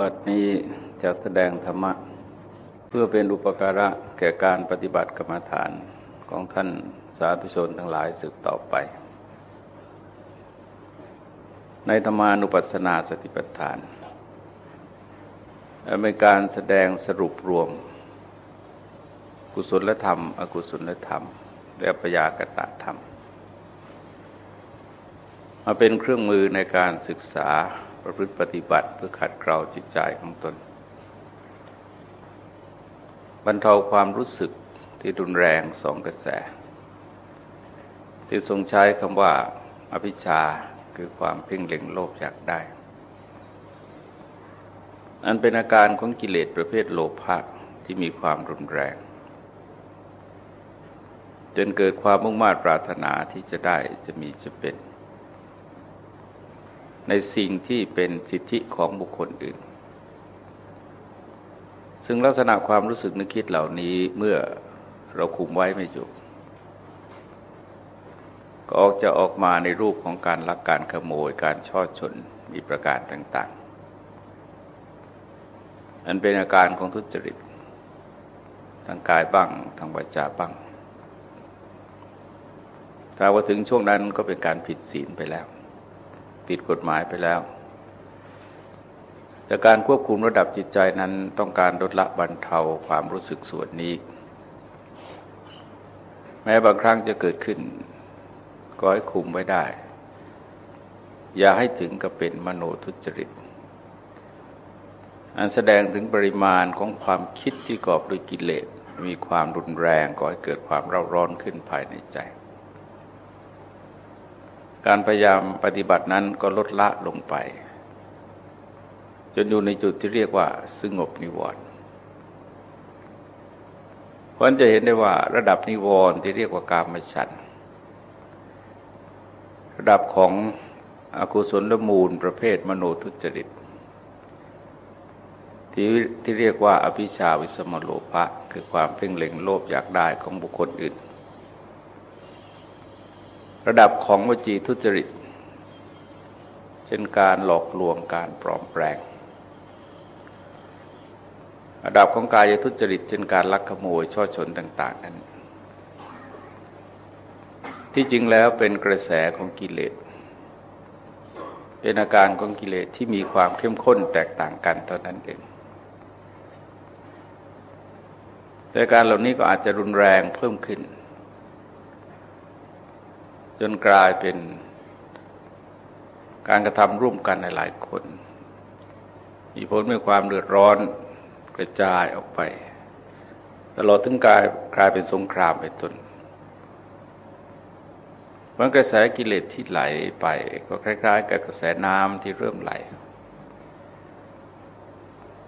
บัดนี้จะแสดงธรรมะ เพื่อเป็นอุปการะแก่การปฏิบัติกรรมฐานของท่านสาธุชนทั้งหลายสืบต่อไป ในธรรมานุปัสสนาสติปัฏฐานเป็นการแสดงสรุปรวม กุศลธรรม อกุศลธรรม และปยากตะธรรม มาเป็นเครื่องมือในการศึกษา ประพฤติปฏิบัติเพื่อขัดเกลาจิตใจของตน บรรเทาความรู้สึกที่รุนแรงสองกระแส ที่ทรงใช้คำว่า อภิชาคือความเพ่งเล็งโลภอยากได้ อันเป็นอาการของกิเลสประเภทโลภะที่มีความรุนแรง จนเกิดความมุ่งมา่ปรารถนาที่จะได้จะมีจะเป็น ในสิ่งที่เป็นสิทธิของบุคคลอื่น ซึ่งลักษณะความรู้สึกนึกคิดเหล่านี้เมื่อเราคุมไว้ไม่อยู่ก็ออกจะออกมาในรูปของการลักการขโมยการช่อชนมีประการต่างๆ อันเป็นอาการของทุจริตทางกายบ้างทางวาจาบ้าง ถ้าว่าถึงช่วงนั้นก็เป็นการผิดศีลไปแล้ว ผิดกฎหมายไปแล้วจากการควบคุมระดับจิตใจนั้นต้องการลดละบรรเทาความรู้สึกส่วนนี้ แม้บางครั้งจะเกิดขึ้น ก็ให้คุมไว้ได้ อย่าให้ถึงกับเป็นมโนทุจริตอันแสดงถึงปริมาณของความคิดที่กอบด้วยกิเลสมีความรุนแรงก่อให้เกิดความเร่าร้อนขึ้นภายในใจ การพยายามปฏิบัตินั้นก็ลดละลงไป จนอยู่ในจุดที่เรียกว่าสงบนิวรณ์เพราะจะเห็นได้ว่าระดับนิวรณ์ที่เรียกว่ากามฉันระดับของอกุศลมูลประเภทมโนทุจริตที่ที่เรียกว่าอภิชาวิสมโลภะคือความเพ่งเล็งโลภอยากได้ของบุคคลอื่น ระดับของวจีทุจริต เช่นการหลอกลวงการปลอมแปลง ระดับของกายทุจริต เช่นการลักขโมยช่อชนต่าง ๆ นั้นที่จริงแล้วเป็นกระแสของกิเลส เป็นอาการของกิเลสที่มีความเข้มข้นแตกต่างกันเท่านั้นเอง แต่การเหล่านี้ก็อาจจะรุนแรงเพิ่มขึ้น จนกลายเป็นการกระทำร่วมกันในหลายคน มีผลมีความเดือดร้อนกระจายออกไป ตลอดถึงกลายกลายเป็นสงครามเป็นต้นมันกระแสกิเลสที่ไหลไปก็คล้ายๆ กับกระแสน้ำที่เริ่มไหล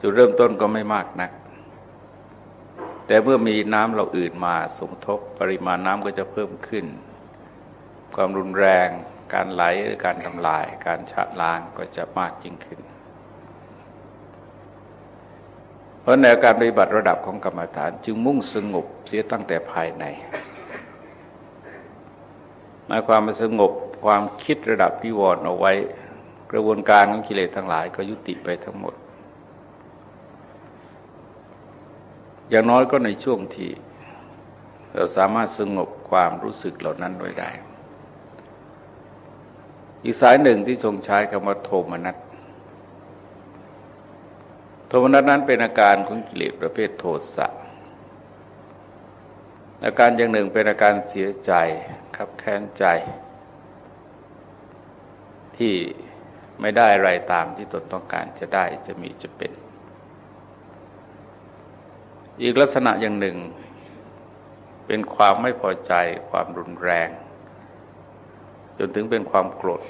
จุดเริ่มต้นก็ไม่มากนัก แต่เมื่อมีน้ำเราอื่นมาสมทบปริมาณน้ำก็จะเพิ่มขึ้น ความรุนแรง การไหลหรือการทำลาย การชะล้างก็จะมากยิ่งขึ้น เพราะแนวการปฏิบัติระดับของกรรมฐานจึงมุ่งสงบเสียตั้งแต่ภายในหมายความว่าสงบความคิดระดับนิวรณ์เอาไว้ กระบวนการของกิเลสทั้งหลายก็ยุติไปทั้งหมด อย่างน้อยก็ในช่วงที่เราสามารถสงบความรู้สึกเหล่านั้นไว้ได้ อีกสายหนึ่งที่ทรงใช้คำว่าโทมนัสโทมนัสนั้นเป็นอาการของกิเลสประเภทโทสะอาการอย่างหนึ่งเป็นอาการเสียใจขับแค้นใจ ที่ไม่ได้อะไรตามที่ตนต้องการจะได้จะมีจะเป็น อีกลักษณะอย่างหนึ่ง เป็นความไม่พอใจความรุนแรง จนถึงเป็นความโกรธ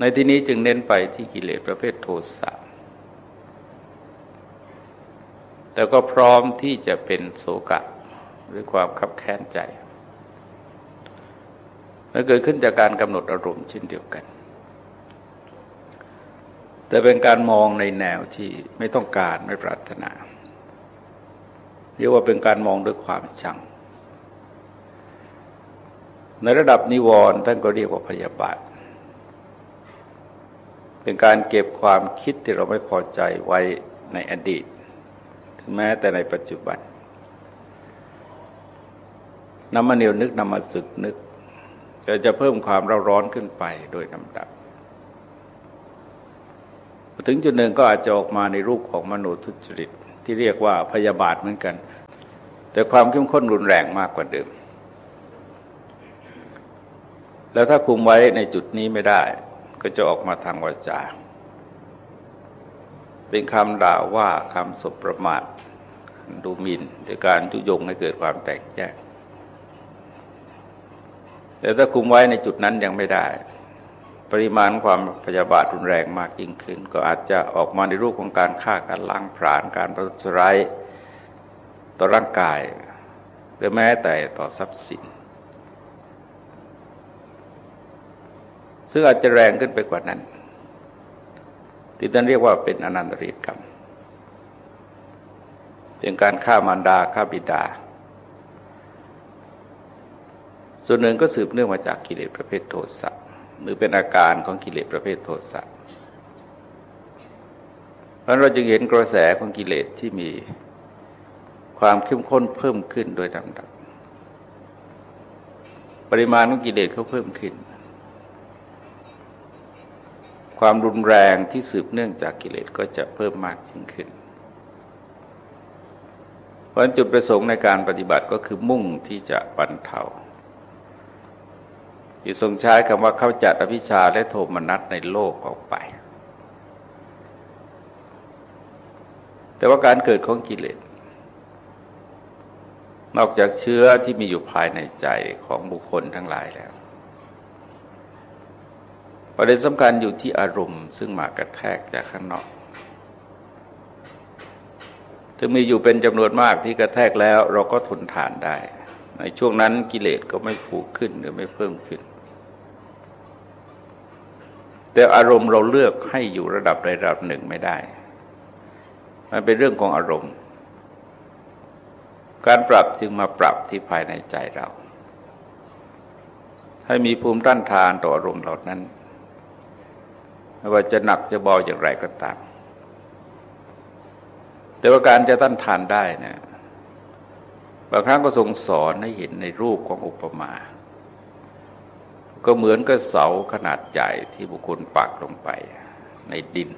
ในที่นี้จึงเน้นไปที่กิเลสประเภทโทสะแต่ก็พร้อมที่จะเป็นโศกะหรือความขับแค้นใจและเกิดขึ้นจากการกำหนดอารมณ์เช่นเดียวกัน แต่เป็นการมองในแนวที่ไม่ต้องการไม่ปรารถนา เรียกว่าเป็นการมองด้วยความชัง ในระดับนิวรณ์ท่านก็เรียกว่าพยาบาท เป็นการเก็บความคิดที่เราไม่พอใจไว้ในอดีต ถึงแม้แต่ในปัจจุบันนำมาเหนียวนึกนำมาสึกนึกก็จะเพิ่มความเราร้อนขึ้นไปโดยลำดับ ถึงจุดหนึ่งก็อาจจะออกมาในรูปของมโนทุจริต ที่เรียกว่าพยาบาทเหมือนกัน แต่ความเข้มข้นรุนแรงมากกว่าเดิม แล้วถ้าคุมไว้ในจุดนี้ไม่ได้ ก็จะออกมาทางวาจา เป็นคำด่าว่าคำสบประมาทดูหมิน่นโดยการยุยงให้เกิดความแตกแยกแต่ถ้าคุมไว้ในจุดนั้นยังไม่ได้ ปริมาณความพยาบาทรุนแรงมากยิ่งขึ้น ก็อาจจะออกมาในรูปของการฆ่าการล้างผลาญการประทุษร้ายต่อร่างกาย หรือแม้แต่ต่อทรัพย์สิน ซึ่งอาจจะแรงขึ้นไปกว่านั้น ที่ท่านเรียกว่าเป็นอนันตริกรรม เป็นการฆ่ามารดาฆ่าบิดา ส่วนหนึ่งก็สืบเนื่องมาจากกิเลสประเภทโทสะหรือเป็นอาการของกิเลสประเภทโทสะเพราะเราจึงเห็นกระแสของกิเลสที่มีความเข้มข้นเพิ่มขึ้นโดยลำดับ ปริมาณของกิเลสเขาเพิ่มขึ้น ความรุนแรงที่สืบเนื่องจากกิเลสก็จะเพิ่มมากยิ่งขึ้นเพราะจุดประสงค์ในการปฏิบัติก็คือมุ่งที่จะบรรเทาที่ทรงใช้คำว่าเข้าจัดอภิชาและโทมนัสในโลกออกไป แต่ว่าการเกิดของกิเลส นอกจากเชื้อที่มีอยู่ภายในใจของบุคคลทั้งหลายแล้ว ประเด็นสำคัญอยู่ที่อารมณ์ ซึ่งมากระแทกจากข้างนอกถึงมีอยู่เป็นจำนวนมากที่กระแทกแล้วเราก็ทนทานได้ ในช่วงนั้นกิเลสก็ไม่ผูกขึ้นหรือไม่เพิ่มขึ้น แต่อารมณ์เราเลือกให้อยู่ระดับใดระดับหนึ่งไม่ได้ มันเป็นเรื่องของอารมณ์ การปรับจึงมาปรับที่ภายในใจเรา ให้มีภูมิต้านทานต่ออารมณ์เหล่านั้น ไม่ว่าจะหนักจะเบาอย่างไรก็ตาม แต่ว่าการจะต้านทานได้นี่บางครั้งก็ทรงสอนให้เห็นในรูปของอุปมา ก็เหมือนกับเสาขนาดใหญ่ที่บุคคลปักลงไปในดิน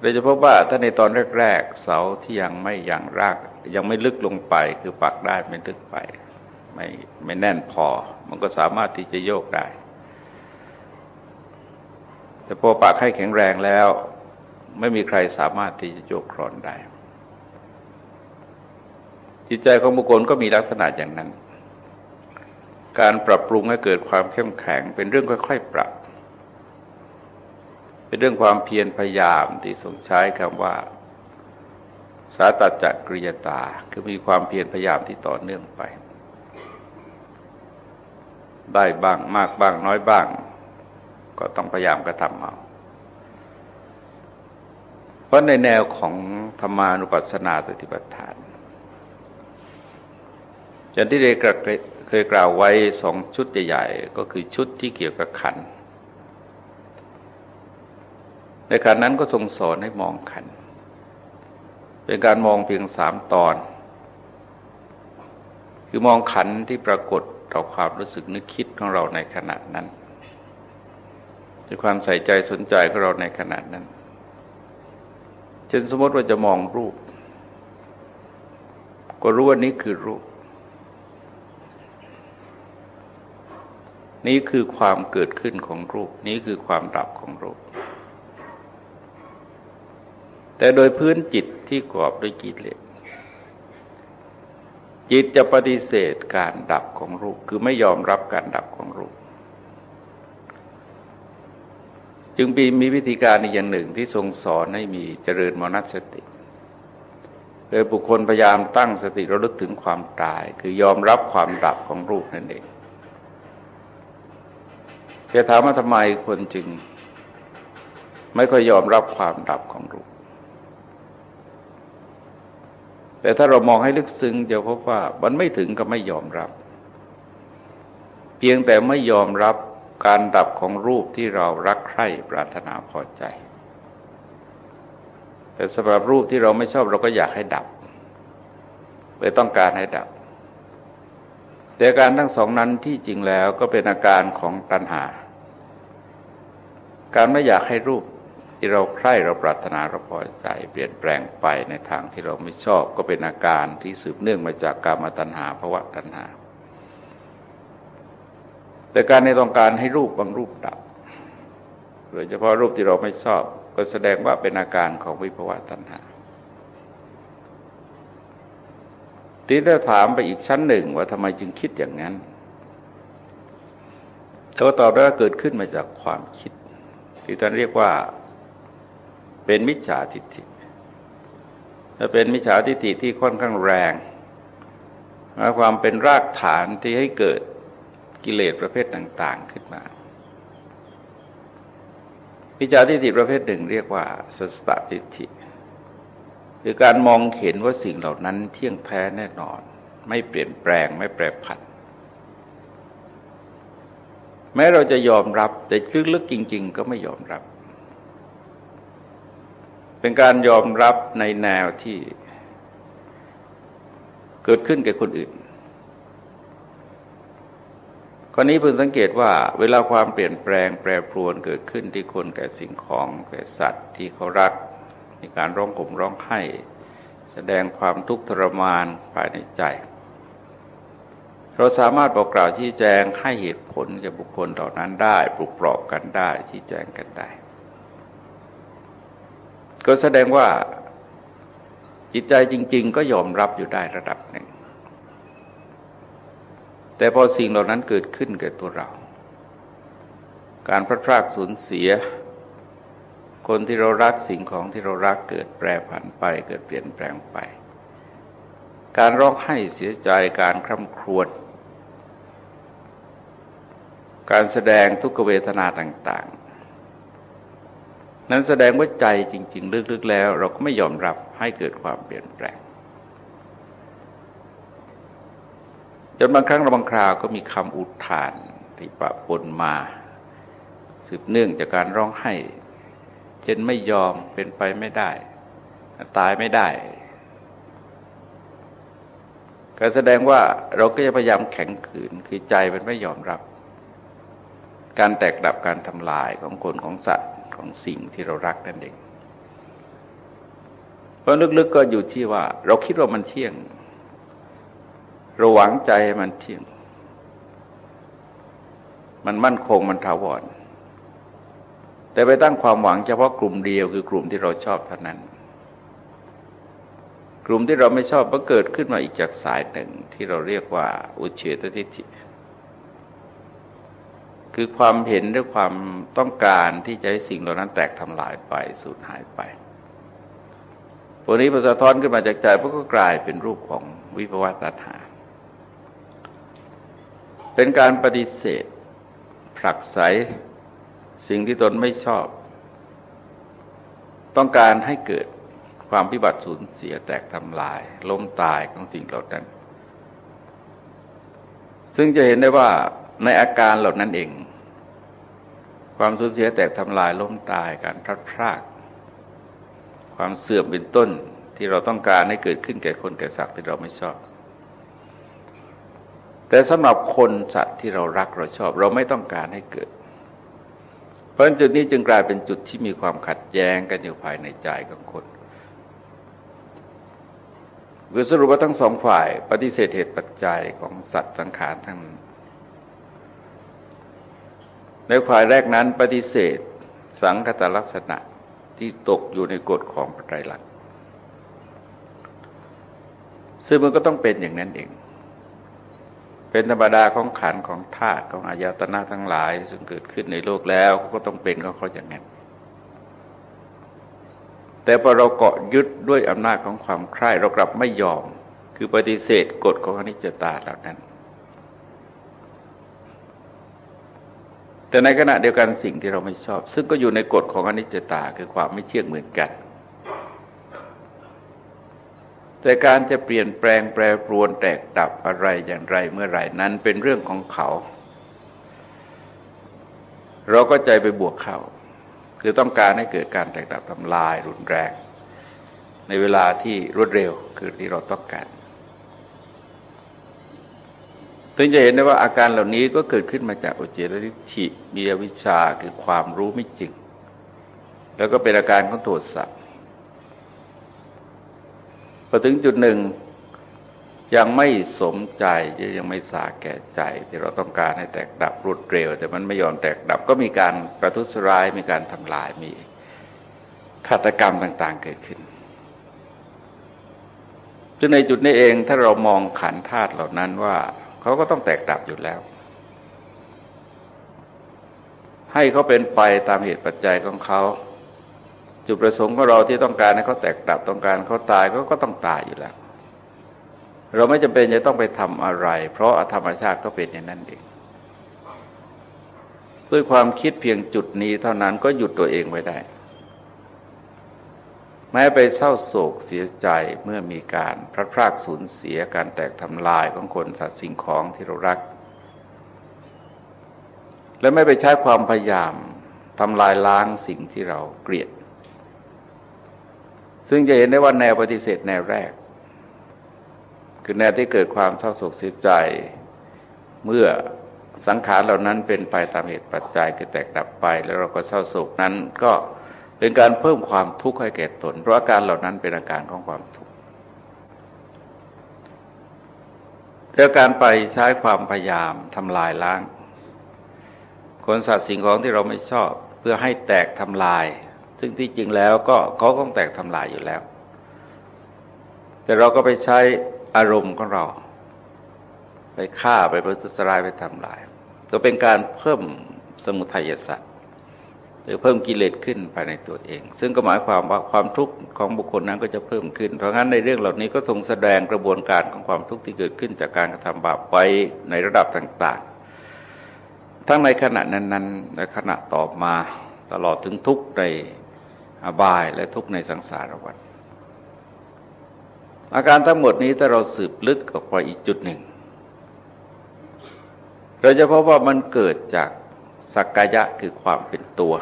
เราจะพบว่าถ้าในตอนแรก ๆ เสาที่ยังไม่ยังราก ยังไม่ลึกลงไปคือปักได้ไม่ลึกไป ไม่ไม่แน่นพอ มันก็สามารถที่จะโยกได้ แต่พอปักให้แข็งแรงแล้ว ไม่มีใครสามารถที่จะโยกคลอนได้ จิตใจของบุคคลก็มีลักษณะอย่างนั้น การปรับปรุงให้เกิดความเข้มแข็ง เป็นเรื่องค่อย ๆ ปรับ เป็นเรื่องความเพียรพยายามที่ทรงใช้คำว่า สาตัจักริยตา คือมีความเพียรพยายามที่ต่อเนื่องไป ได้บ้างมากบ้างน้อยบ้าง ก็ต้องพยายามกระทำเอาเพราะในแนวของธรรมานุปัสสนาสติปัฏฐานอย่างที่ได้กระเคยกล่าวไว้สองชุดใหญ่ๆก็คือชุดที่เกี่ยวกับขัน ในขันนั้นก็ทรงสอนให้มองขัน เป็นการมองเพียงสามตอน คือมองขันที่ปรากฏต่อความรู้สึกนึกคิดของเราในขณะนั้น ด้วยความใส่ใจสนใจของเราในขณะนั้น เช่นสมมติว่าจะมองรูป ก็รู้ว่านี้คือรูป นี้คือความเกิดขึ้นของรูป นี้คือความดับของรูป แต่โดยพื้นจิตที่กรอบด้วยกิเลสจิตจะปฏิเสธการดับของรูป คือไม่ยอมรับการดับของรูป จึงมีมีวิธีการอีกอย่างหนึ่งที่ทรงสอนให้มีเจริญมนัสติโดยบุคคลพยายามตั้งสติระลึกถึงความตาย คือยอมรับความดับของรูปนั่นเองจะถามว่าทำไมคนจึง ไม่ค่อยยอมรับความดับของรูป แต่ถ้าเรามองให้ลึกซึ้งจะพบว่ามันไม่ถึงกับไม่ยอมรับ เพียงแต่ไม่ยอมรับ การดับของรูปที่เรารักใคร่ปรารถนาพอใจ แต่สำหรับรูปที่เราไม่ชอบเราก็อยากให้ดับเลยต้องการให้ดับ แต่การทั้งสองนั้นที่จริงแล้วก็เป็นอาการของตัณหา การไม่อยากให้รูปที่เราใคร่เราปรารถนาเราพอใจ เปลี่ยนแปลงไปในทางที่เราไม่ชอบ ก็เป็นอาการที่สืบเนื่องมาจากกามตัณหาภาวะตัณหา แต่การในต้องการให้รูปบางรูปดับโดยเฉพาะรูปที่เราไม่ชอบ ก็แสดงว่าเป็นอาการของวิภวะตัณหาทีได้ถามไปอีกชั้นหนึ่งว่าทำไมจึงคิดอย่างนั้นเขาตอบว่าเกิดขึ้นมาจากความคิด ที่ท่านเรียกว่าเป็นมิจฉาทิฏฐิและเป็นมิจฉาทิฏฐิที่ค่อนข้างแรงมาความเป็นรากฐานที่ให้เกิด กิเลสประเภทต่าง ๆขึ้นมามิจฉาทิฏฐิประเภทหนึ่งเรียกว่าสัสตทิฏฐิคือการมองเห็นว่าสิ่งเหล่านั้นเที่ยงแท้แน่นอน ไม่เปลี่ยนแปลงไม่แปรผัน แม้เราจะยอมรับแต่ลึกๆจริง ๆ ก็ไม่ยอมรับ เป็นการยอมรับในแนวที่เกิดขึ้นแก่คนอื่น กรณีเพิ่งสังเกตว่าเวลาความเปลี่ยนแปลงแปรปรวนเกิดขึ้นที่คนแก่สิ่งของแก่สัตว์ที่เขารักมีการร้องห่มร้องไห้แสดงความทุกข์ทรมานภายในใจ เราสามารถบอกกล่าวชี้แจงให้เหตุผลแก่บุคคลเหล่านั้นได้ปลุกปลอบกันได้ชี้แจงกันได้ ก็แสดงว่าจิตใจจริง ๆ ก็ยอมรับอยู่ได้ระดับหนึ่ง แต่พอสิ่งเหล่านั้นเกิดขึ้นแก่ตัวเรา การพลาดพลาดสูญเสีย คนที่เรารักสิ่งของที่เรารักเกิดแปรผันไปเกิดเปลี่ยนแปลงไป การร้องไห้เสียใจการคร่ำครวญการแสดงทุกขเวทนาต่าง ๆ นั้นแสดงว่าใจจริง ๆ ลึกๆแล้ว เราก็ไม่ยอมรับให้เกิดความเปลี่ยนแปลง จนบางครั้งบางคราวก็มีคำอุทานที่ปะปนมา สืบเนื่องจากการร้องไห้ เช่นไม่ยอมเป็นไปไม่ได้ ตายไม่ได้ก็แสดงว่าเราก็จะพยายามแข็งขืนคือใจมันไม่ยอมรับ การแตกดับการทำลายของคนของสัตว์ของสิ่งที่เรารักนั่นเองเพราะลึกๆก็อยู่ที่ว่า เราคิดว่ามันเที่ยง ราหวังใจให้มันเที่ยง มันมั่นคงมันถาวร แต่ไปตั้งความหวังเฉพาะกลุ่มเดียวคือกลุ่มที่เราชอบเท่านั้น กลุ่มที่เราไม่ชอบก็เกิดขึ้นมาอีกจากสายหนึ่งที่เราเรียกว่า อุเฉตทิฏฐิ คือความเห็นด้วยความต้องการที่จะให้สิ่งเหล่านั้นแตกทำลายไปสูญหายไปพวกนี้พอสะท้อนขึ้นมาจากใจพวกก็กลายเป็นรูปของวิภวตาถา เป็นการปฏิเสธ ผลักไสสิ่งที่ตนไม่ชอบ ต้องการให้เกิดความพิบัติสูญเสียแตกทำลาย ล้มตายของสิ่งเหล่านั้น ซึ่งจะเห็นได้ว่าในอาการเหล่านั้นเอง ความสูญเสียแตกทำลายล้มตายการพลัดพราก ความเสื่อมเป็นต้นที่เราต้องการให้เกิดขึ้นแก่คนแก่สัตว์ที่เราไม่ชอบ แต่สำหรับคนสัตว์ที่เรารักเราชอบ เราไม่ต้องการให้เกิด เพราะจุดนี้จึงกลายเป็นจุดที่มีความขัดแย้งกันอยู่ภายในใจของคนคือสรุปว่าทั้งสองฝ่ายปฏิเสธเหตุปัจจัยของสัตว์สังขารทั้งในฝ่ายแรกนั้นปฏิเสธสังคตลักษณะที่ตกอยู่ในกฎของพระไตรลักซึ่งมันก็ต้องเป็นอย่างนั้นเอง เป็นธรรมดาของขันของธาตุของอายตนะทั้งหลาย ซึ่งเกิดขึ้นในโลกแล้วก็ต้องเป็นของเขาอย่างนั้นแต่พอเราเกาะยึดด้วยอำนาจของความใคร่เรากลับไม่ยอม คือปฏิเสธกฎของอนิจจตาเหล่านั้น แต่ในขณะเดียวกันสิ่งที่เราไม่ชอบ ซึ่งก็อยู่ในกฎของอนิจจตาคือความไม่เที่ยงเหมือนกัน แต่การจะเปลี่ยนแปลงแปรปรวนแตกดับอะไรอย่างไรเมื่อไหร่นั้นเป็นเรื่องของเขา เราก็ใจไปบวกเขาคือต้องการให้เกิดการแตกดับทำลายรุนแรง ในเวลาที่รวดเร็วคือที่เราต้องการถึงจะเห็นได้ว่าอาการเหล่านี้ก็เกิดขึ้นมาจากอุเจรลิชิมีอวิชชาคือความรู้ไม่จริง แล้วก็เป็นอาการของโทสะ อถึงจุดหนึ่ง ยังไม่สมใจยังไม่สาแก่ใจ ที่เราต้องการให้แตกดับรวดเร็ว แต่มันไม่ยอมแตกดับก็มีการประทุษร้ายมีการทำลายมีฆาตกรรมต่าง ๆ เกิดขึ้นจนในจุดนี้เองถ้าเรามองขันธาตุเหล่านั้นว่าเขาก็ต้องแตกดับอยู่แล้ว ให้เขาเป็นไปตามเหตุปัจจัยของเขา จุดประสงค์ของเราที่ต้องการให้เขาแตกดับต้องการเขาตายเขาก็ต้องตายอยู่แล้ว เราไม่จำเป็นจะต้องไปทำอะไร เพราะธรรมชาติก็เป็นอย่างนั้นเองด้วยความคิดเพียงจุดนี้เท่านั้นก็หยุดตัวเองไว้ได้ แม้ไปเศร้าโศกเสียใจเมื่อมีการพลัดพรากสูญเสียการแตกทำลายของคนสัตว์สิ่งของที่เรารัก และไม่ไปใช้ความพยายามทำลายล้างสิ่งที่เราเกลียด ซึ่งจะเห็นได้ว่าแนวปฏิเสธแนวแรก คือแนวที่เกิดความเศร้าโศกเสียใจ เมื่อสังขารเหล่านั้นเป็นไปตามเหตุปัจจัยคือแตกดับไป แล้วเราก็เศร้าโศกนั้นก็เป็นการเพิ่มความทุกข์ให้แก่ตน เพราะอาการเหล่านั้นเป็นอาการของความทุกข์แต่การไปใช้ความพยายามทำลายล้าง คนสัตว์สิ่งของที่เราไม่ชอบ เพื่อให้แตกทำลาย ซึ่งที่จริงแล้วก็เขาต้องแตกทำลายอยู่แล้ว แต่เราก็ไปใช้อารมณ์ของเรา ไปฆ่าไปประทุษร้ายไปทำลายก็เป็นการเพิ่มสมุทัยสัตว์หรือเพิ่มกิเลสขึ้นภายในตัวเอง ซึ่งก็หมายความว่าความทุกข์ของบุคคลนั้นก็จะเพิ่มขึ้น เพราะงั้นในเรื่องเหล่านี้ก็ทรงแสดงกระบวนการของความทุกข์ที่เกิดขึ้นจากการกระทำบาปไวในระดับต่าง ๆ ทั้งในขณะนั้นๆและขณะต่อมาตลอดถึงทุกข์ใน อบายและทุกข์ในสังสารวัฏอาการทั้งหมดนี้ถ้าเราสืบลึกออกไปอีกจุดหนึ่ง เราจะพบว่ามันเกิดจากสักกายะคือความเป็นตัว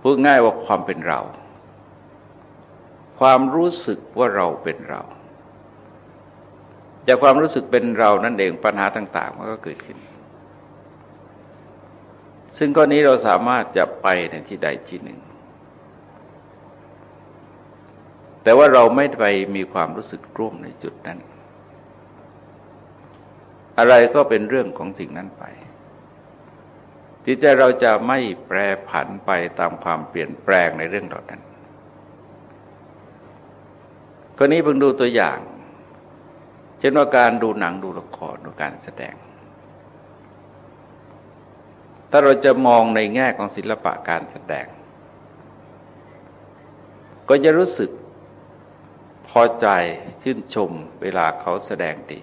พูดง่ายว่าความเป็นเรา ความรู้สึกว่าเราเป็นเรา จากความรู้สึกเป็นเรานั่นเองปัญหาต่าง ๆ มันก็เกิดขึ้น ซึ่งก้อนนี้เราสามารถจะไปในที่ใดที่หนึ่ง แต่ว่าเราไม่ไปมีความรู้สึกร่วมในจุดนั้น อะไรก็เป็นเรื่องของสิ่งนั้นไปจิตใจเราจะไม่แปรผันไปตามความเปลี่ยนแปลงในเรื่องเหล่านั้นก็นี้เพิ่งดูตัวอย่าง เช่นว่าการดูหนังดูละครดูการแสดง ถ้าเราจะมองในแง่ของศิลปะการแสดง ก็จะรู้สึก พอใจชื่นชมเวลาเขาแสดงดี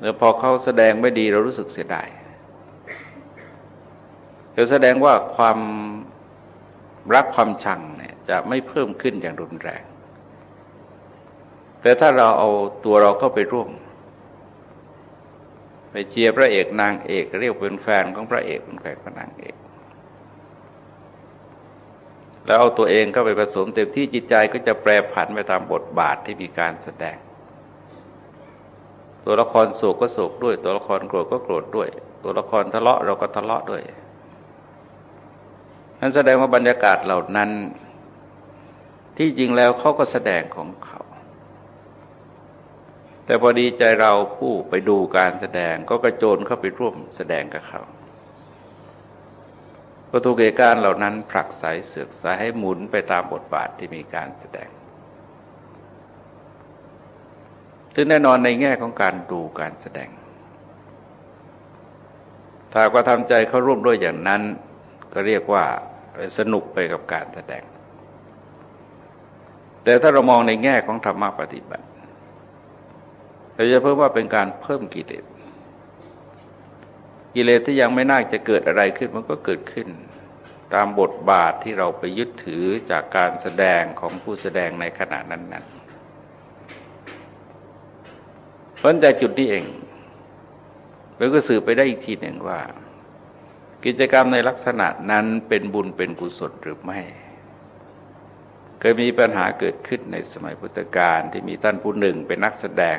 แล้วพอเขาแสดงไม่ดีเรารู้สึกเสียดายจะแสดงว่าความรักความชังเนี่ยจะไม่เพิ่มขึ้นอย่างรุนแรง แต่ถ้าเราเอาตัวเราเข้าไปร่วม ไปเชียร์พระเอกนางเอกเรียกเป็นแฟนของพระเอกเป็นแฟนของนางเอก แล้วเอาตัวเองเข้าไปผสมเต็มที่จิตใจก็จะแปรผันไปตามบทบาทที่มีการแสดง ตัวละครโศกก็โศกด้วย ตัวละครโกรธก็โกรธด้วย ตัวละครทะเลาะเราก็ทะเลาะด้วยนั่นแสดงว่าบรรยากาศเหล่านั้น ที่จริงแล้วเขาก็แสดงของเขา แต่พอดีใจเราผู้ไปดูการแสดงก็กระโจนเข้าไปร่วมแสดงกับเขา ก็ถูกเหตุการณ์เหล่านั้นผลักสายเสือกสายให้หมุนไปตามบทบาทที่มีการแสดงซึ่งแน่นอนในแง่ของการดูการแสดง ถ้าก็ทำใจเขาร่วมด้วยอย่างนั้น ก็เรียกว่าสนุกไปกับการแสดง แต่ถ้าเรามองในแง่ของธรรมะปฏิบัติเราจะเพิ่มว่าเป็นการเพิ่มกิเลส กิเลสที่ยังไม่น่าจะเกิดอะไรขึ้นมันก็เกิดขึ้น ตามบทบาทที่เราไปยึดถือจากการแสดงของผู้แสดงในขณะนั้นๆเพราะจากจุดนี้เองมันก็สืบไปได้อีกทีหนึ่งว่า กิจกรรมในลักษณะนั้นเป็นบุญเป็นกุศลหรือไม่ เคยมีปัญหาเกิดขึ้นในสมัยพุทธกาลที่มีท่านผู้หนึ่งเป็นนักแสดง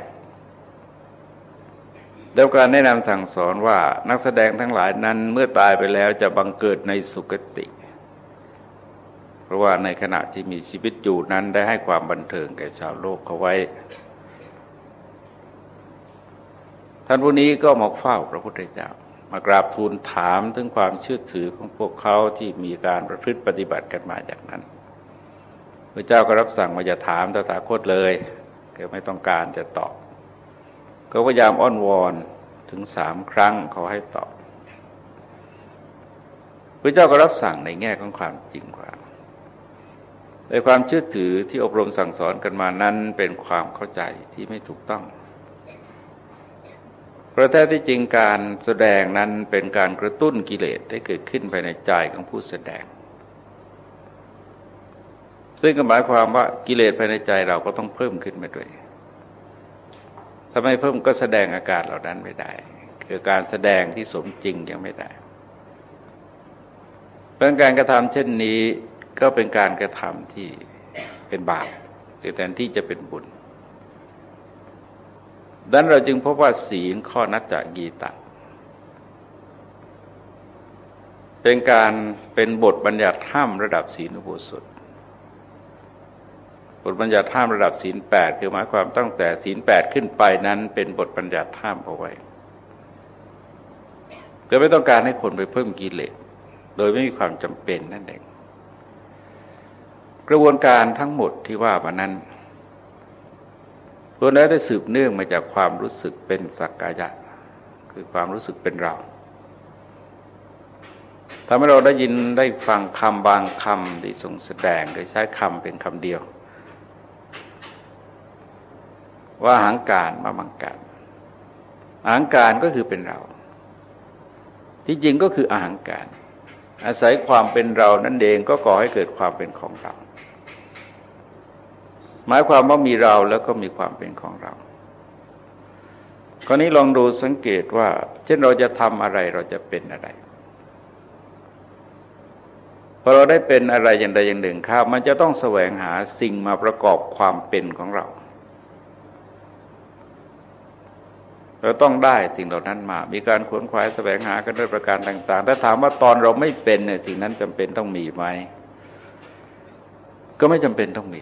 แล้วการแนะนำสั่งสอนว่านักแสดงทั้งหลายนั้นเมื่อตายไปแล้วจะบังเกิดในสุคติ เพราะว่าในขณะที่มีชีวิตอยู่นั้นได้ให้ความบันเทิงแก่ชาวโลกเขาไว้ ท่านผู้นี้ก็มาเฝ้าพระพุทธเจ้ามากราบทูลถามถึงความเชื่อถือของพวกเขาที่มีการประพฤติปฏิบัติกันมาอย่างนั้น พระเจ้าก็รับสั่งมาจะถามตถาคตเลยแกไม่ต้องการจะตอบ ก็พยายามอ้อนวอนถึงสามครั้งเขาให้ตอบพระเจ้าก็รับสั่งในแง่ของความจริงคว่าในความเชื่อถือที่อบรมสั่งสอนกันมานั้นเป็นความเข้าใจที่ไม่ถูกต้องเพราะแท้ที่จริงการแสดงนั้นเป็นการกระตุ้นกิเลสได้เกิดขึ้นภายในใจของผู้แสดง ซึ่งก็หมายความว่ากิเลสภายในใจเราก็ต้องเพิ่มขึ้นมาด้วย ถ้าไม่เพิ่มก็แสดงอาการเหล่านั้นไม่ได้ คือการแสดงที่สมจริงยังไม่ได้เป็นการกระทำเช่นนี้ก็เป็นการกระทำที่เป็นบาปคือแทนที่จะเป็นบุญดังนั้นเราจึงพบว่าศีลข้อนัจจกีตะเป็นการเป็นบทบัญญัติห้ามระดับศีลอุโบสถ ทบัญญัติห้ามระดับศีลแปดคือหมายความตั้งแต่ศีลแปดขึ้นไปนั้น เป็นบทบัญญัติห้ามเอาไว้เพื่อไม่ต้องการให้คนไปเพิ่มกิเลสโดยไม่มีความจำเป็นนั่นเองกระบวนการทั้งหมดที่ว่ามานั้นล้วนแล้วได้สืบเนื่องมาจากความรู้สึกเป็นสักกายะ คือความรู้สึกเป็นเราทำให้เราได้ยินได้ฟังคำบางคำที่ทรงแสดงโดยใช้คำเป็นคำเดียว ว่าหังการมามังการอาหังการก็คือเป็นเรา ที่จริงก็คืออาหังการ อาศัยความเป็นเรานั่นเองก็ก่อให้เกิดความเป็นของเรา หมายความว่ามีเราแล้วก็มีความเป็นของเราคราวนี้ลองดูสังเกตว่า เช่นเราจะทำอะไรเราจะเป็นอะไรพอเราได้เป็นอะไรอย่างใดอย่างหนึ่งครับมันจะต้องแสวงหาสิ่งมาประกอบความเป็นของเรา เราต้องได้สิ่งเหล่านั้นมา มีการขวนขวายแสวงหากันด้วยประการต่าง ๆ ถ้าถามว่าตอนเราไม่เป็นเนี่ยสิ่งนั้นจำเป็นต้องมีไหม ก็ไม่จำเป็นต้องมี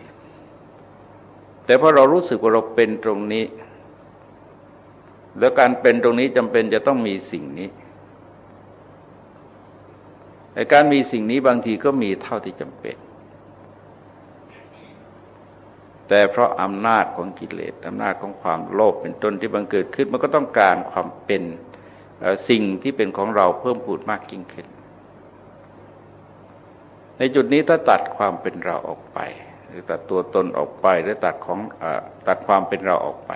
แต่พอเรารู้สึกว่าเราเป็นตรงนี้ แล้วการเป็นตรงนี้จำเป็นจะต้องมีสิ่งนี้แต่การมีสิ่งนี้บางทีก็มีเท่าที่จำเป็น แต่เพราะอำนาจของกิเลสอำนาจของความโลภเป็นต้นที่บังเกิดขึ้น มันก็ต้องการความเป็นสิ่งที่เป็นของเราเพิ่มพูดมากยิ่งขึ้น ในจุดนี้ถ้าตัดความเป็นเราออกไป หรือตัดตัวตนออกไปหรือตัดของอตัดความเป็นเราออกไป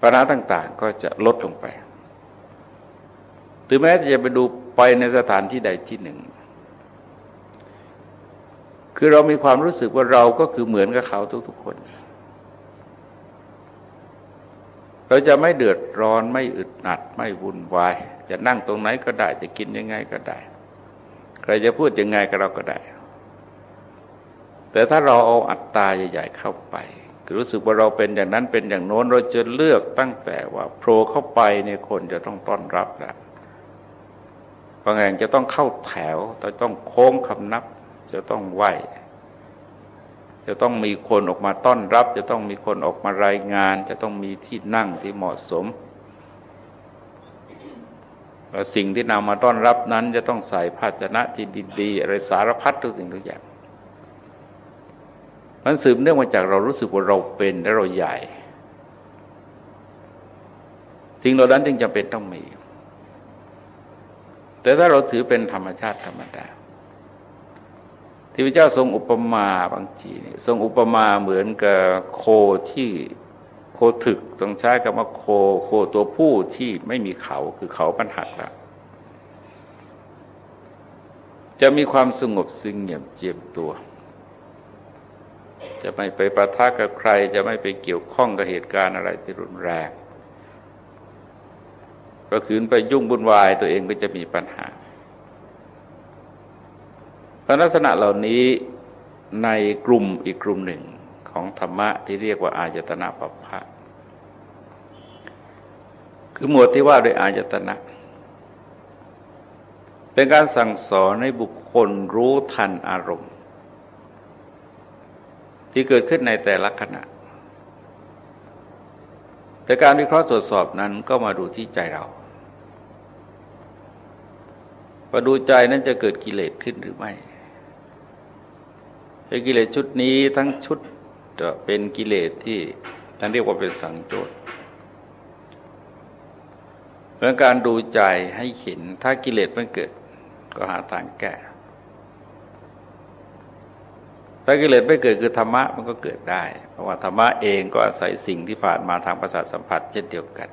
ปัญหาต่างๆก็จะลดลงไปหรือแม้จะไปดูไปในสถานที่ใดที่หนึ่ง คือเรามีความรู้สึกว่าเราก็คือเหมือนกับเขาทุก ๆ คน เราจะไม่เดือดร้อนไม่อึดอัดไม่วุ่นวาย จะนั่งตรงไหนก็ได้จะกินยังไงก็ได้ ใครจะพูดยังไงก็เราก็ได้ แต่ถ้าเราเอาอัตตาใหญ่ ๆ เข้าไปรู้สึกว่าเราเป็นอย่างนั้นเป็นอย่างโน้น เราจะเลือกตั้งแต่ว่าโผล่เข้าไปในคนจะต้องต้อนรับแล้วบางแห่งจะต้องเข้าแถวจะต้องโค้งคำนับ จะต้องไหวจะต้องมีคนออกมาต้อนรับ จะต้องมีคนออกมารายงาน จะต้องมีที่นั่งที่เหมาะสมสิ่งที่นำมาต้อนรับนั้น จะต้องใส่ภาชนะที่ดีๆอะไรสารพัดทุกสิ่งทุกอย่างมันสืบเนื่องมาจากเรารู้สึกว่าเราเป็นและเราใหญ่ สิ่งเหล่านั้นจึงจำเป็นต้องมี แต่ถ้าเราถือเป็นธรรมชาติธรรมดา ที่พระเจ้าทรงอุปมาบางทีทรงอุปมาเหมือนกับโคที่โคถึกทรงใช้คำว่าโคโคตัวผู้ที่ไม่มีเขาคือเขาปัญหักล้วจะมีความสงบซึ่งเงียบเจียมตัว จะไม่ไปประทะกับใคร จะไม่ไปเกี่ยวข้องกับเหตุการณ์อะไรที่รุนแรงเพราะขืนไปยุ่งบุญวายตัวเองก็จะมีปัญหา ลักษณะเหล่านี้ในกลุ่มอีกกลุ่มหนึ่งของธรรมะที่เรียกว่า อายตนะปัปพะคือหมวดที่ว่าด้วยอายตนะ เป็นการสั่งสอนให้บุคคลรู้ทันอารมณ์ ที่เกิดขึ้นในแต่ละขณะ แต่การวิเคราะห์ตรวจสอบนั้นก็มาดูที่ใจเราว่าดูใจนั้นจะเกิดกิเลสขึ้นหรือไม่ ไอ้กิเลสชุดนี้ทั้งชุดจะเป็นกิเลสที่ท่านเรียกว่าเป็นสังโจทย์เรื่องการดูใจให้เห็นถ้ากิเลสมันเกิด ก็หาทางแก้ถ้ากิเลสไม่เกิดคือธรรมะมันก็เกิดได้ เพราะว่าธรรมะเองก็อาศัยสิ่งที่ผ่านมาทางประสาทสัมผัสเช่นเดียวกัน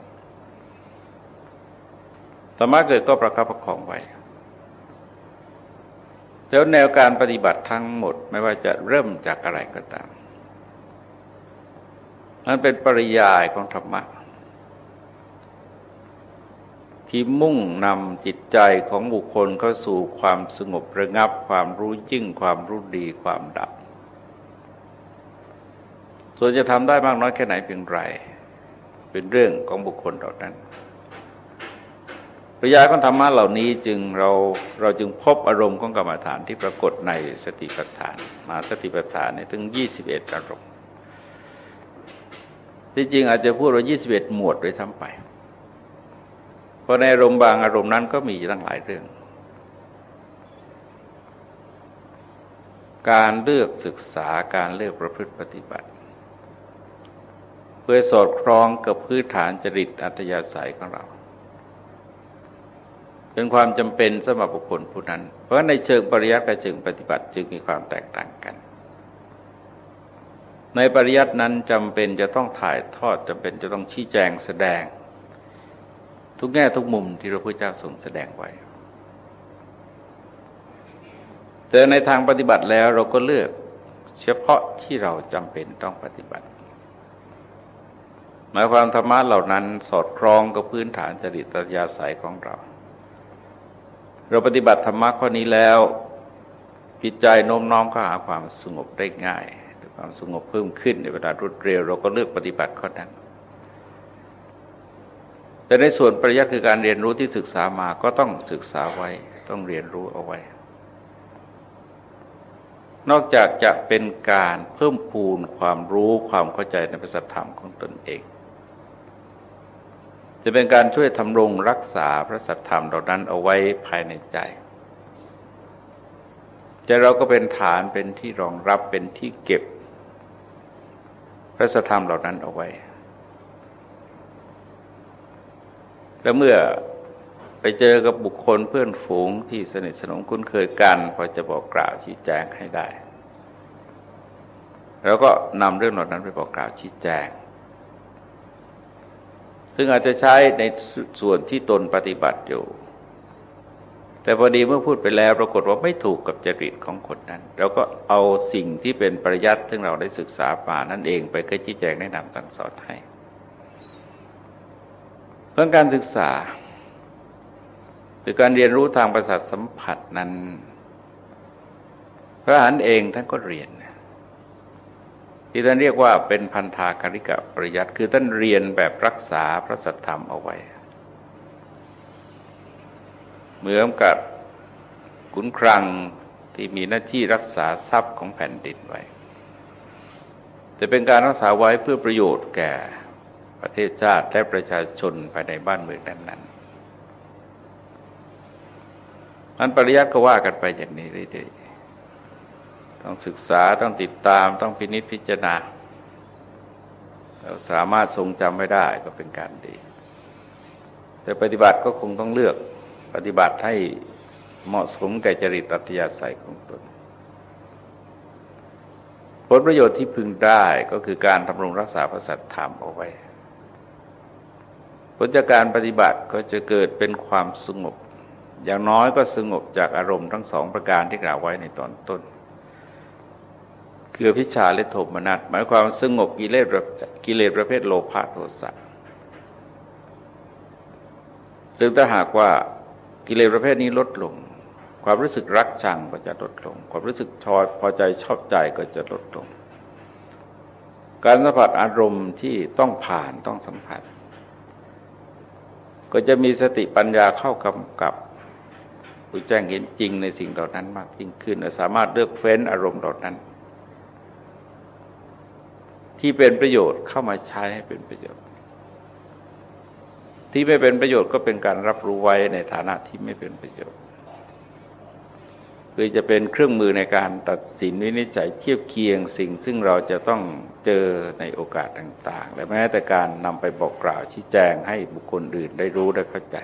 ธรรมะเกิดก็ประคับประคองไว้ แล้วแนวการปฏิบัติทั้งหมดไม่ว่าจะเริ่มจากอะไรก็ตามมันเป็นปริยายของธรรมะ ที่มุ่งนำจิตใจของบุคคลเข้าสู่ความสงบระงับ ความรู้ยิ่งความรู้ดีความดับ ส่วนจะทำได้มากน้อยแค่ไหนเพียงไร เป็นเรื่องของบุคคลเหล่านั้น ปริยาของธรรมะเหล่านี้จึงเราเราจึงพบอารมณ์ของกรรมฐานที่ปรากฏในสติปัฏฐานมาสติปัฏฐานในถึง 21 อารมณ์ที่จริงอาจจะพูดว่า 21 หมวดโดยทั้งไป เพราะในอารมณ์บางอารมณ์นั้นก็มีตั้งหลายเรื่อง การเลือกศึกษาการเลือกประพฤติปฏิบัติ เพื่อสอดคล้องกับพื้นฐานจริตอัตยาศัยของเรา เป็นความจำเป็นสำหรับบุคคลผู้นั้น เพราะในเชิงปริยัติกับเชิงปฏิบัติจึงมีความแตกต่างกัน ในปริยัตินั้นจำเป็นจะต้องถ่ายทอดจำเป็นจะต้องชี้แจงแสดง ทุกแง่ทุกมุมที่พระพุทธเจ้าทรงแสดงไว้ แต่ในทางปฏิบัติแล้วเราก็เลือกเฉพาะที่เราจำเป็นต้องปฏิบัติหมายความธรรมะเหล่านั้นสอดคล้องกับพื้นฐานจริตยาศัยของเรา เราปฏิบัติธรรมะข้อนี้แล้วจิตใจโน้มน้อมเข้าหาความสงบได้ง่ายความสงบเพิ่มขึ้นในเวลารวดเร็ว เราก็เลือกปฏิบัติข้อนั้น แต่ในส่วนปริยัติคือการเรียนรู้ที่ศึกษามาก็ต้องศึกษาไว้ต้องเรียนรู้เอาไว้ นอกจากจะเป็นการเพิ่มพูนความรู้ความเข้าใจในพระสัทธรรมของตนเอง จะเป็นการช่วยทำรงรักษาพระสัทธรรมเหล่านั้นเอาไว้ภายในใจ ใจเราก็เป็นฐานเป็นที่รองรับเป็นที่เก็บ พระสัทธรรมเหล่านั้นเอาไว้ แล้วเมื่อไปเจอกับบุคคลเพื่อนฝูงที่สนิทสนมคุ้นเคยกันพอจะบอกกล่าวชี้แจงให้ได้ แล้วก็นำเรื่องเหล่านั้นไปบอกกล่าวชี้แจง ซึ่งอาจจะใช้ในส่วนที่ตนปฏิบัติอยู่ แต่พอดีเมื่อพูดไปแล้วปรากฏว่าไม่ถูกกับจริตของคนนั้น เราก็เอาสิ่งที่เป็นปริยัติซึ่งเราได้ศึกษาป่านั่นเองไปเคยชี้แจงแนะนำสั่งสอนให้เพื่องการศึกษาหรือการเรียนรู้ทางประสาทสัมผัสนั้น พระอรหันต์เองท่านก็เรียน ที่ท่านเรียกว่าเป็นพันธาการิกะปริยัติคือท่านเรียนแบบรักษาพระสัทธรรมเอาไว้ เหมือนกับขุนครังที่มีหน้าที่รักษาทรัพย์ของแผ่นดินไว้ แต่เป็นการรักษาไว้เพื่อประโยชน์แก่ประเทศชาติและประชาชนภายในบ้านเมืองนั้นๆมันปริยัติก็ว่ากันไปอย่างนี้เรื่อยๆ ต้องศึกษาต้องติดตามต้องพินิจพิจารณา เราสามารถทรงจำไม่ได้ก็เป็นการดี แต่ปฏิบัติก็คงต้องเลือกปฏิบัติให้เหมาะสมแก่จริตอัตยาศัยของตน ผลประโยชน์ที่พึงได้ก็คือการทำรงรักษาพระสัทธรรมเอาไว้ ผลจากการปฏิบัติก็จะเกิดเป็นความสงบ อย่างน้อยก็สงบจากอารมณ์ทั้งสองประการที่กล่าวไว้ในตอนต้น คือพิชาและโทมนัสหมายความสงบกิเลสกิเลสประเภทโลภะโทสะซึ่งถ้าหากว่ากิเลสประเภทนี้ลดลง ความรู้สึกรักชังก็จะลดลง ความรู้สึกชอพอใจชอบใจก็จะลดลง การสัมผัสอารมณ์ที่ต้องผ่านต้องสัมผัส ก็จะมีสติปัญญาเข้ากำกับผู้แจ้งเห็นจริงในสิ่งเหล่านั้นมากยิ่งขึ้นสามารถเลือกเฟ้นอารมณ์เหล่านั้น ที่เป็นประโยชน์เข้ามาใช้ให้เป็นประโยชน์ ที่ไม่เป็นประโยชน์ก็เป็นการรับรู้ไว้ในฐานะที่ไม่เป็นประโยชน์คือจะเป็นเครื่องมือในการตัดสินวินิจฉัยเทียบเคียงสิ่ง ซึ่งเราจะต้องเจอในโอกาสต่างๆ และแม้แต่การนำไปบอกกล่าวชี้แจงให้บุคคลอื่นได้รู้ได้เข้าใจ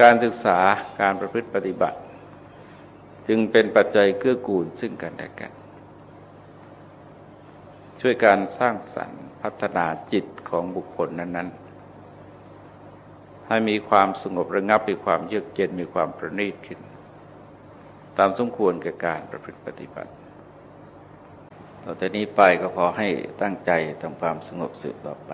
การศึกษาการประพฤติปฏิบัติ จึงเป็นปัจจัยเกื้อกูลซึ่งกันและกัน ช่วยการสร้างสรรค์พัฒนาจิตของบุคคลนั้น ๆ ให้มีความสงบระงับมีความเยือกเย็นมีความประณีตขึ้น ตามสมควรแก่การประพฤติปฏิบัติ ต่อจากนี้ไปก็ขอให้ตั้งใจทำความสงบสืบต่อไป